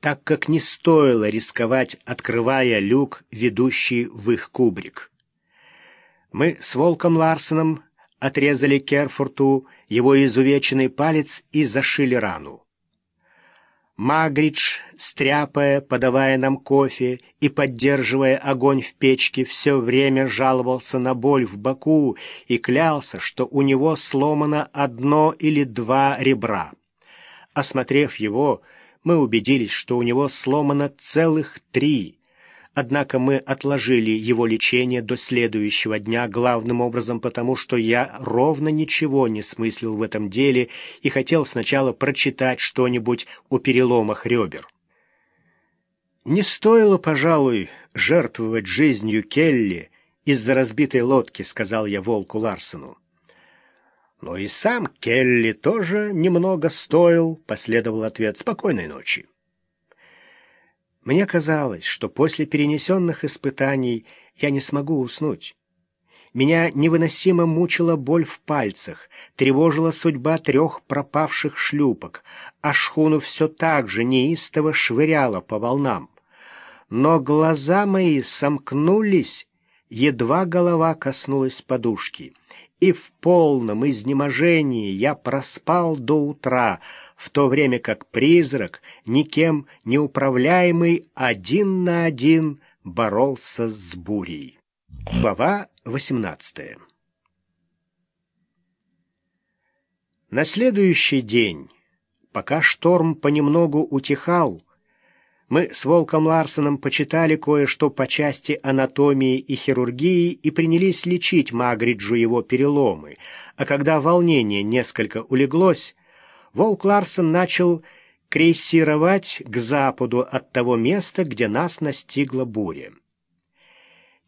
так как не стоило рисковать, открывая люк, ведущий в их кубрик. Мы с Волком Ларсеном отрезали Керфурту его изувеченный палец и зашили рану. Магридж, стряпая, подавая нам кофе и поддерживая огонь в печке, все время жаловался на боль в боку и клялся, что у него сломано одно или два ребра. Осмотрев его, мы убедились, что у него сломано целых три. Однако мы отложили его лечение до следующего дня, главным образом потому, что я ровно ничего не смыслил в этом деле и хотел сначала прочитать что-нибудь о переломах ребер. Не стоило, пожалуй, жертвовать жизнью Келли из-за разбитой лодки, сказал я волку Ларсену. Но и сам Келли тоже немного стоил, последовал ответ. Спокойной ночи. Мне казалось, что после перенесенных испытаний я не смогу уснуть. Меня невыносимо мучила боль в пальцах, тревожила судьба трех пропавших шлюпок, а шхуну все так же неистово швыряло по волнам. Но глаза мои сомкнулись, едва голова коснулась подушки, и в полном изнеможении я проспал до утра, в то время как призрак, никем не управляемый, один на один боролся с бурей. Глава 18 На следующий день, пока шторм понемногу утихал, мы с Волком Ларсеном почитали кое-что по части анатомии и хирургии и принялись лечить Магриджу его переломы, а когда волнение несколько улеглось, Волк Ларсен начал крейсировать к западу от того места, где нас настигла буря.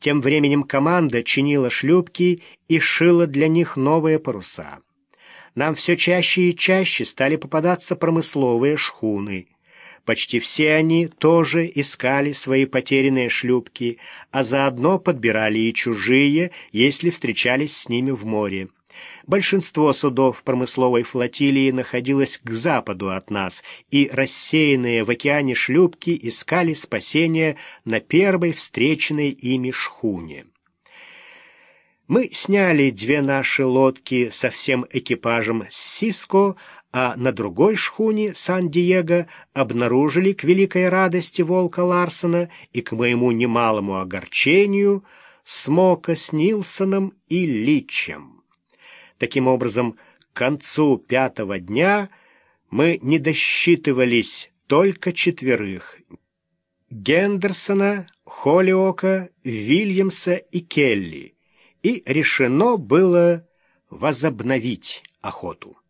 Тем временем команда чинила шлюпки и шила для них новые паруса. Нам все чаще и чаще стали попадаться промысловые шхуны — Почти все они тоже искали свои потерянные шлюпки, а заодно подбирали и чужие, если встречались с ними в море. Большинство судов промысловой флотилии находилось к западу от нас, и рассеянные в океане шлюпки искали спасения на первой встреченной ими шхуне. Мы сняли две наши лодки со всем экипажем с Сиско, а на другой шхуне Сан-Диего обнаружили к великой радости Волка Ларсона и к моему немалому огорчению Смока с Нилсоном и Личем. Таким образом, к концу пятого дня мы не досчитывались только четверых — Гендерсона, Холлиока, Вильямса и Келли, и решено было возобновить охоту.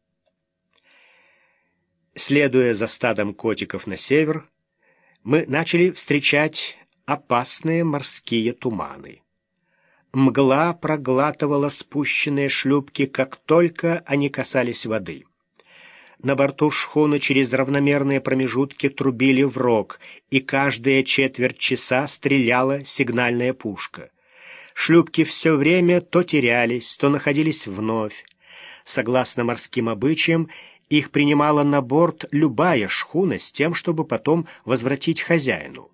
Следуя за стадом котиков на север, мы начали встречать опасные морские туманы. Мгла проглатывала спущенные шлюпки, как только они касались воды. На борту шхуны через равномерные промежутки трубили в рог, и каждые четверть часа стреляла сигнальная пушка. Шлюпки все время то терялись, то находились вновь. Согласно морским обычаям, их принимала на борт любая шхуна с тем, чтобы потом возвратить хозяину.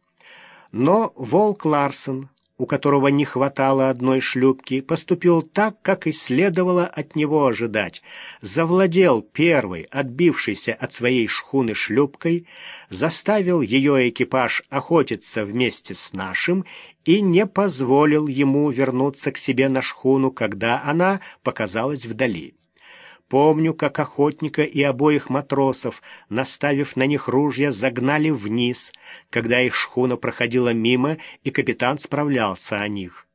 Но Волк Ларсен, у которого не хватало одной шлюпки, поступил так, как и следовало от него ожидать. Завладел первой, отбившейся от своей шхуны шлюпкой, заставил ее экипаж охотиться вместе с нашим и не позволил ему вернуться к себе на шхуну, когда она показалась вдали. Помню, как охотника и обоих матросов, наставив на них ружья, загнали вниз, когда их шхуна проходила мимо, и капитан справлялся о них.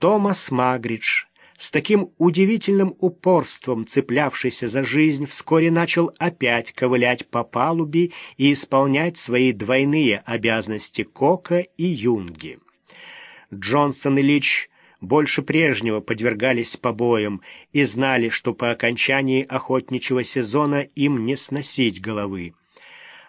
Томас Магридж, с таким удивительным упорством цеплявшийся за жизнь, вскоре начал опять ковылять по палубе и исполнять свои двойные обязанности Кока и Юнги. Джонсон и Лич больше прежнего подвергались побоям и знали, что по окончании охотничьего сезона им не сносить головы.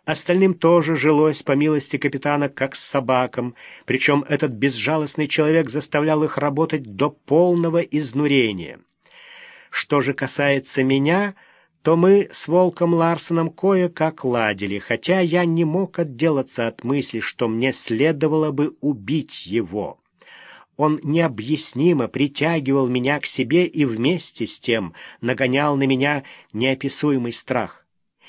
Остальным тоже жилось, по милости капитана, как с собакам, причем этот безжалостный человек заставлял их работать до полного изнурения. Что же касается меня, то мы с Волком Ларсоном кое-как ладили, хотя я не мог отделаться от мысли, что мне следовало бы убить его. Он необъяснимо притягивал меня к себе и вместе с тем нагонял на меня неописуемый страх.